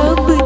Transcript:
be